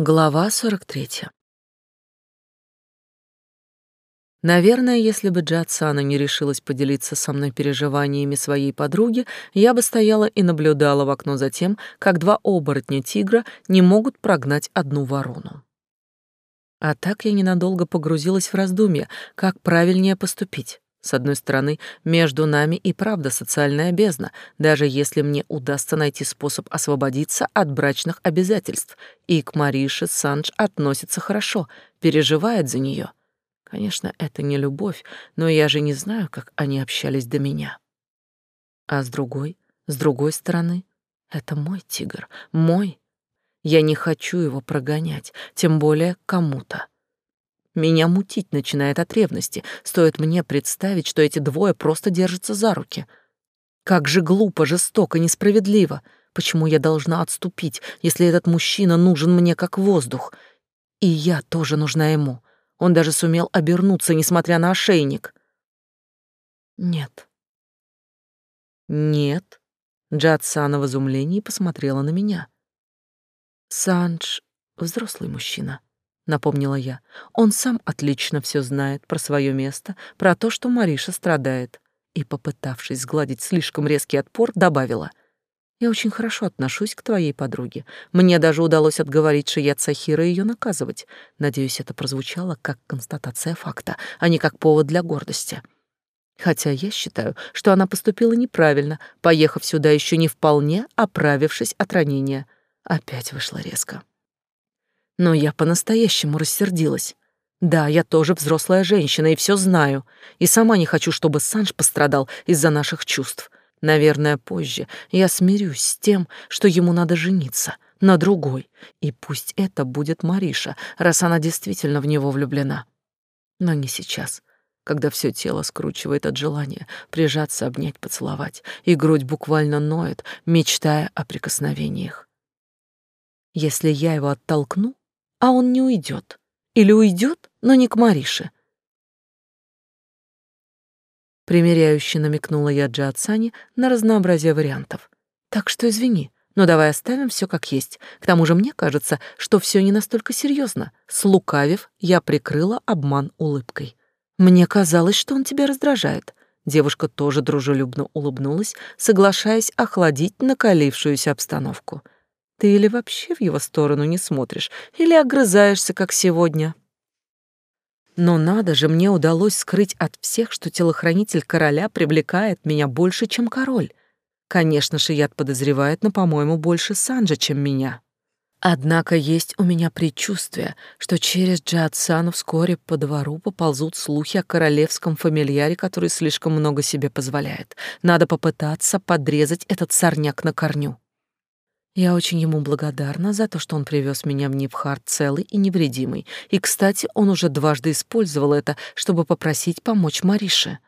Глава 43. Наверное, если бы Джатсана не решилась поделиться со мной переживаниями своей подруги, я бы стояла и наблюдала в окно за тем, как два оборотня-тигра не могут прогнать одну ворону. А так я ненадолго погрузилась в раздумья, как правильнее поступить. С одной стороны, между нами и правда социальная бездна, даже если мне удастся найти способ освободиться от брачных обязательств, и к Марише Санж относится хорошо, переживает за нее. Конечно, это не любовь, но я же не знаю, как они общались до меня. А с другой, с другой стороны, это мой тигр, мой. Я не хочу его прогонять, тем более кому-то. Меня мутить начинает от ревности. Стоит мне представить, что эти двое просто держатся за руки. Как же глупо, жестоко, несправедливо. Почему я должна отступить, если этот мужчина нужен мне как воздух? И я тоже нужна ему. Он даже сумел обернуться, несмотря на ошейник. Нет. Нет. Джадсана в изумлении посмотрела на меня. Санж — взрослый мужчина напомнила я. Он сам отлично все знает про свое место, про то, что Мариша страдает. И, попытавшись сгладить слишком резкий отпор, добавила. «Я очень хорошо отношусь к твоей подруге. Мне даже удалось отговорить Шият Сахира ее наказывать. Надеюсь, это прозвучало как констатация факта, а не как повод для гордости». Хотя я считаю, что она поступила неправильно, поехав сюда еще не вполне оправившись от ранения. Опять вышло резко. Но я по-настоящему рассердилась. Да, я тоже взрослая женщина и все знаю. И сама не хочу, чтобы Санж пострадал из-за наших чувств. Наверное, позже я смирюсь с тем, что ему надо жениться на другой. И пусть это будет Мариша, раз она действительно в него влюблена. Но не сейчас, когда все тело скручивает от желания прижаться, обнять, поцеловать, и грудь буквально ноет, мечтая о прикосновениях. Если я его оттолкну, а он не уйдет. Или уйдет, но не к Марише. Примеряюще намекнула я Джиатсане на разнообразие вариантов. Так что извини, но давай оставим все как есть. К тому же мне кажется, что все не настолько серьезно. Слукавив, я прикрыла обман улыбкой. Мне казалось, что он тебя раздражает. Девушка тоже дружелюбно улыбнулась, соглашаясь охладить накалившуюся обстановку. — ты или вообще в его сторону не смотришь, или огрызаешься, как сегодня. Но надо же, мне удалось скрыть от всех, что телохранитель короля привлекает меня больше, чем король. Конечно, Шият подозревает, но, по-моему, больше Санджа, чем меня. Однако есть у меня предчувствие, что через Джиатсану вскоре по двору поползут слухи о королевском фамильяре, который слишком много себе позволяет. Надо попытаться подрезать этот сорняк на корню. Я очень ему благодарна за то, что он привез меня в Нивхард целый и невредимый. И, кстати, он уже дважды использовал это, чтобы попросить помочь Марише.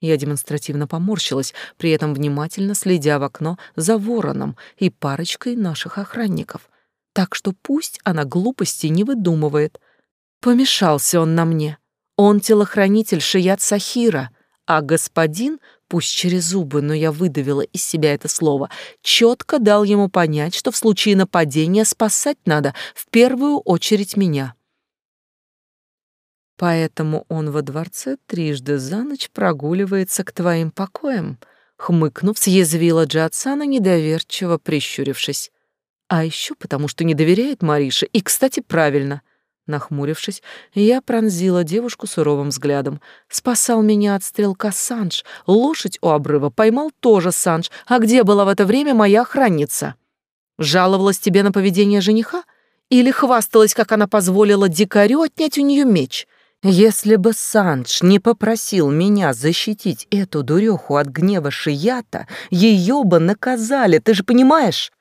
Я демонстративно поморщилась, при этом внимательно следя в окно за вороном и парочкой наших охранников. Так что пусть она глупости не выдумывает. Помешался он на мне. Он телохранитель Шият Сахира, а господин пусть через зубы, но я выдавила из себя это слово, четко дал ему понять, что в случае нападения спасать надо в первую очередь меня. Поэтому он во дворце трижды за ночь прогуливается к твоим покоям, хмыкнув, съязвила Джатсана, недоверчиво прищурившись. А еще потому, что не доверяет Марише, и, кстати, правильно — Нахмурившись, я пронзила девушку суровым взглядом. Спасал меня от стрелка Санж. Лошадь у обрыва поймал тоже Санж. А где была в это время моя охранница? Жаловалась тебе на поведение жениха? Или хвасталась, как она позволила дикарю отнять у нее меч? Если бы Санж не попросил меня защитить эту дуреху от гнева Шията, ее бы наказали, ты же понимаешь?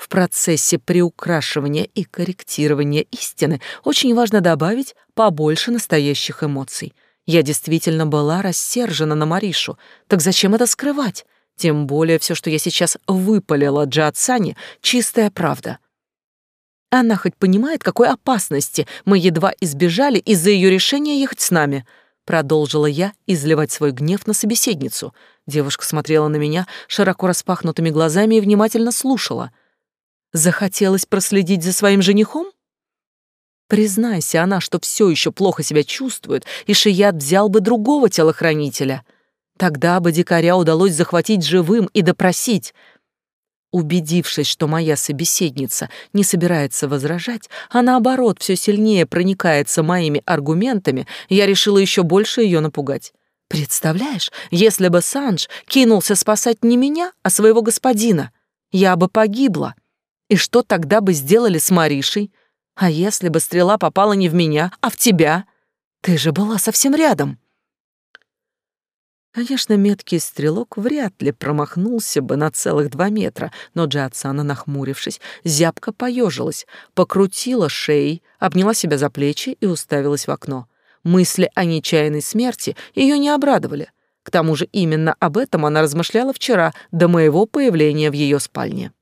В процессе приукрашивания и корректирования истины очень важно добавить побольше настоящих эмоций. Я действительно была рассержена на Маришу, так зачем это скрывать? Тем более все, что я сейчас выпалила Джиатсане, чистая правда. Она хоть понимает, какой опасности мы едва избежали из-за ее решения ехать с нами — Продолжила я изливать свой гнев на собеседницу. Девушка смотрела на меня широко распахнутыми глазами и внимательно слушала. Захотелось проследить за своим женихом? Признайся она, что все еще плохо себя чувствует, и Шият взял бы другого телохранителя. Тогда бы дикаря удалось захватить живым и допросить. Убедившись, что моя собеседница не собирается возражать, а наоборот все сильнее проникается моими аргументами, я решила еще больше ее напугать. Представляешь, если бы Санж кинулся спасать не меня, а своего господина, я бы погибла. И что тогда бы сделали с Маришей? А если бы стрела попала не в меня, а в тебя? Ты же была совсем рядом. Конечно, меткий стрелок вряд ли промахнулся бы на целых два метра, но Джатсана, нахмурившись, зябко поежилась, покрутила шеей, обняла себя за плечи и уставилась в окно. Мысли о нечаянной смерти ее не обрадовали. К тому же именно об этом она размышляла вчера, до моего появления в ее спальне.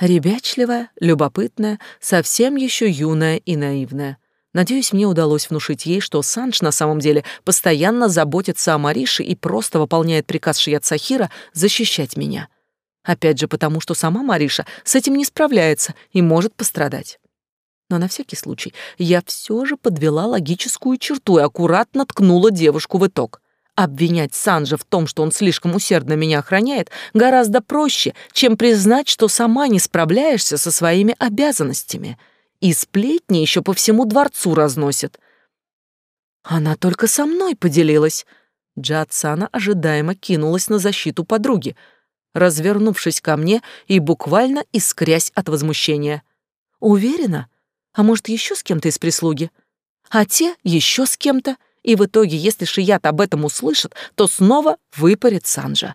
Ребячливая, любопытная, совсем еще юная и наивная — Надеюсь, мне удалось внушить ей, что Санж на самом деле постоянно заботится о Марише и просто выполняет приказ Шият Сахира защищать меня. Опять же потому, что сама Мариша с этим не справляется и может пострадать. Но на всякий случай я все же подвела логическую черту и аккуратно ткнула девушку в итог. Обвинять Санжа в том, что он слишком усердно меня охраняет, гораздо проще, чем признать, что сама не справляешься со своими обязанностями — и сплетни еще по всему дворцу разносят. Она только со мной поделилась. Джатсана ожидаемо кинулась на защиту подруги, развернувшись ко мне и буквально искрясь от возмущения. Уверена? А может, еще с кем-то из прислуги? А те еще с кем-то? И в итоге, если Шият об этом услышит, то снова выпарит Санжа.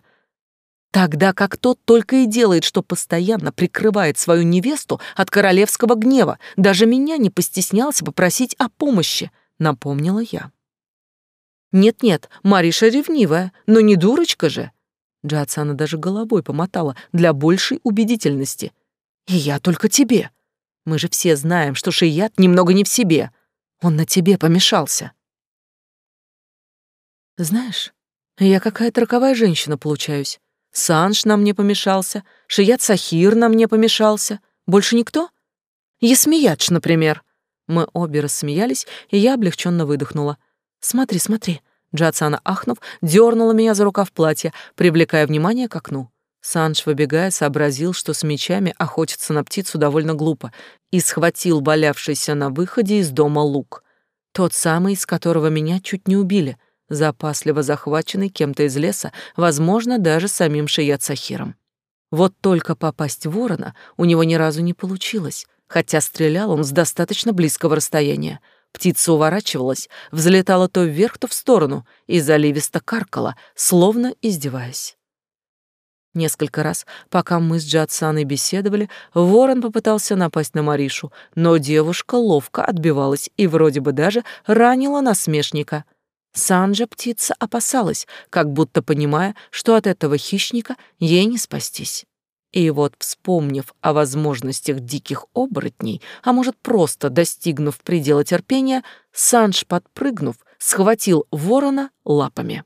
Тогда как тот только и делает, что постоянно прикрывает свою невесту от королевского гнева, даже меня не постеснялся попросить о помощи, напомнила я. Нет-нет, Мариша ревнивая, но не дурочка же. Джатсана даже головой помотала для большей убедительности. И я только тебе. Мы же все знаем, что Шият немного не в себе. Он на тебе помешался. Знаешь, я какая-то роковая женщина получаюсь. Санж на мне помешался, Шият Сахир на мне помешался. Больше никто? Есмиядж, например. Мы обе рассмеялись, и я облегченно выдохнула. «Смотри, смотри». Джатсана, ахнув, дернула меня за рукав платья, привлекая внимание к окну. Санж, выбегая, сообразил, что с мечами охотиться на птицу довольно глупо, и схватил валявшийся на выходе из дома лук. Тот самый, из которого меня чуть не убили — запасливо захваченный кем-то из леса, возможно, даже самим Шият Сахиром. Вот только попасть в ворона у него ни разу не получилось, хотя стрелял он с достаточно близкого расстояния. Птица уворачивалась, взлетала то вверх, то в сторону и заливисто каркала, словно издеваясь. Несколько раз, пока мы с Джатсаной беседовали, ворон попытался напасть на Маришу, но девушка ловко отбивалась и вроде бы даже ранила насмешника. Санджа птица опасалась, как будто понимая, что от этого хищника ей не спастись. И вот, вспомнив о возможностях диких оборотней, а может, просто достигнув предела терпения, Санж, подпрыгнув, схватил ворона лапами.